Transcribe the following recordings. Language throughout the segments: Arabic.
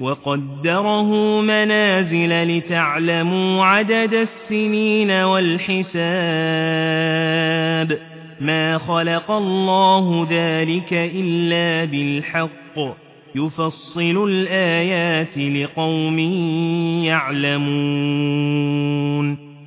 وقدره منازل لتعلموا عدد السنين والحساب. ما خلق الله ذلك إلا بالحق. يفصل الآيات لقوم يعلمون.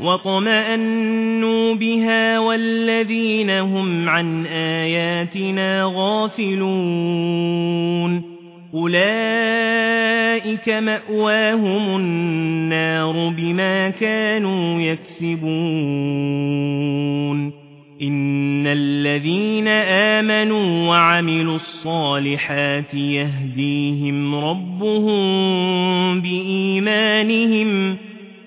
واطمأنوا بها والذين هم عن آياتنا غافلون أولئك مأواهم النار بما كانوا يكسبون إن الذين آمنوا وعملوا الصالحات يهديهم ربهم بإيمانهم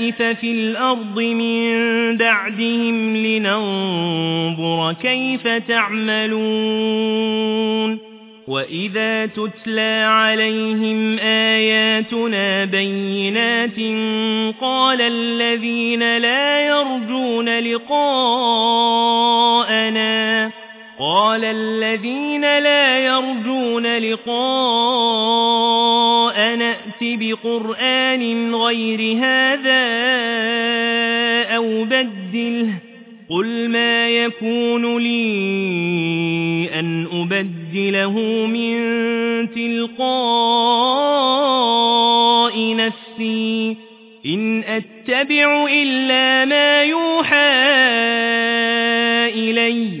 خلائف في الأرض من بعدهم لننظر كيف تعملون وإذا تتلى عليهم آياتنا بينات قال الذين لا يرجون لقاءنا قال الذين لا يرجون لقاء نأت بقرآن غير هذا أو بدله قل ما يكون لي أن أبدله من تلقاء نفسي. إن أتبع إلا ما يوحى إلي.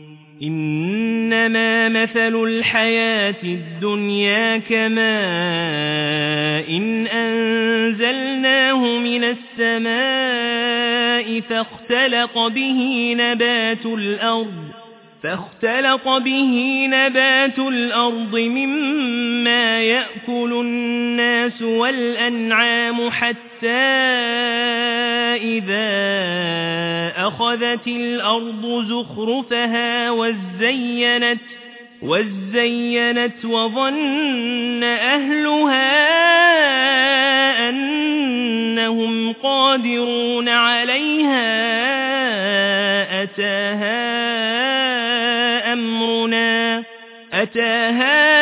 إنما مثل الحياة الدنيا كما إن أنزلناه من السماء فاختلق به نبات الأرض فاختلط به نبات الأرض مما يأكل الناس والأنعام حتى إذا أخذت الأرض زخرفها وزينت وزينت وظن أهلها أنهم قادرون عليها أتاها أمرنا أتاها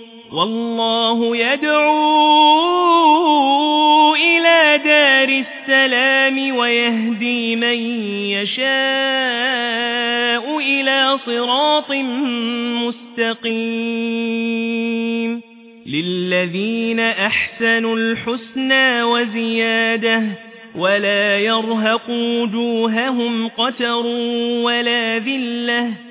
والله يدعو إلى دار السلام ويهدي من يشاء إلى صراط مستقيم. للذين أحسنوا الحسنى وزيادة ولا يرهق وجوههم قتر ولا ذلة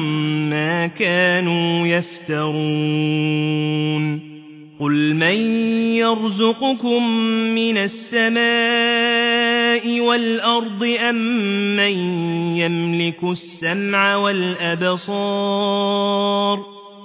يفترون قل من يرزقكم من السماء والأرض أم من يملك السمع والأبصار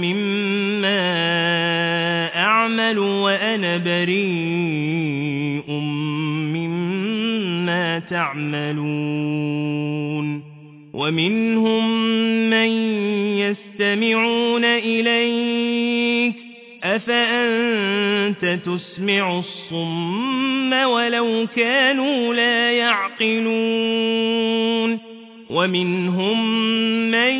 مما أعمل وأنا بريء مما تعملون ومنهم من يستمعون إليك أفأنت تسمع الصم ولو كانوا لا يعقلون ومنهم من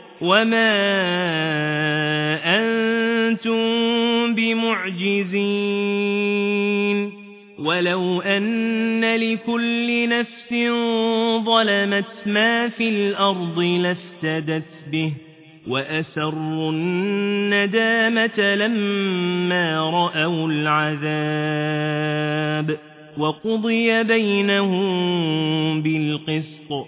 وما أنتم بمعجزين ولو أن لكل نفس ظلمت ما في الأرض لافتدت به وأسروا الندامة لما رأوا العذاب وقضي بينهم بالقسط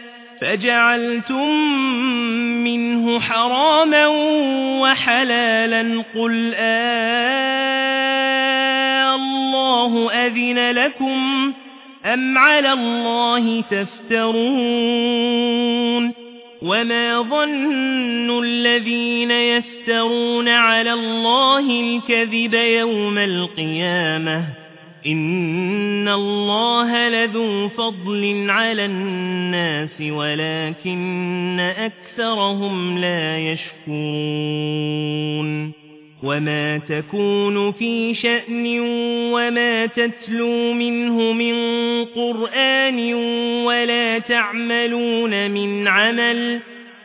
فجعلتم منه حراما وحلالا قل آه الله أذن لكم أم على الله تفترون وما ظن الذين يفترون على الله الكذب يوم القيامة إن الله لذو فضل على الناس ولكن أكثرهم لا يشكرون وما تكون في شأن وما تتلو منه من قرآن ولا تعملون من عمل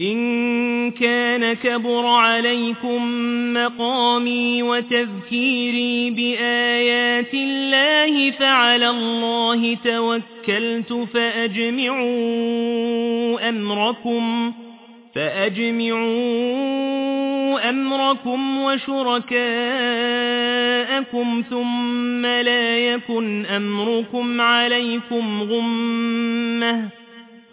إن كان كبر عليكم مقامي وتذكيري بآيات الله فعلى الله توكلت فأجمعوا أمركم فأجمعوا أمركم وشركاءكم ثم لا يكن أمركم عليكم غمّة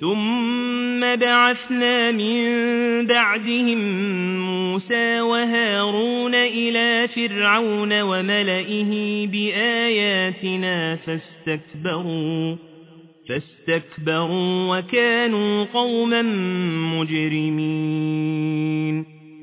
ثم بعثنا من بعدهم موسى وهارون إلى فرعون وملئه بآياتنا فاستكبروا فاستكبروا وكانوا قوما مجرمين.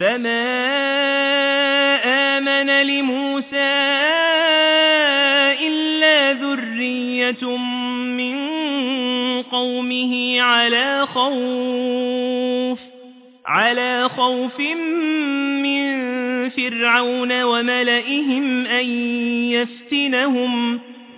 فما آمن لموسى إلا ذرية من قومه على خوف على خوف من فرعون وملئهم أن يفتنهم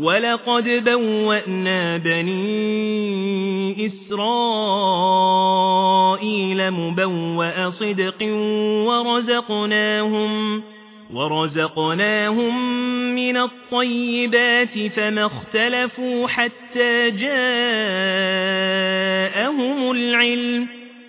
ولقد بوأنا بني إسرائيل مبوأ صدق ورزقناهم ورزقناهم من الطيبات فما اختلفوا حتى جاءهم العلم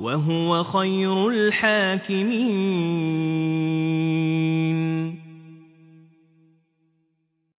وهو خير الحاكمين.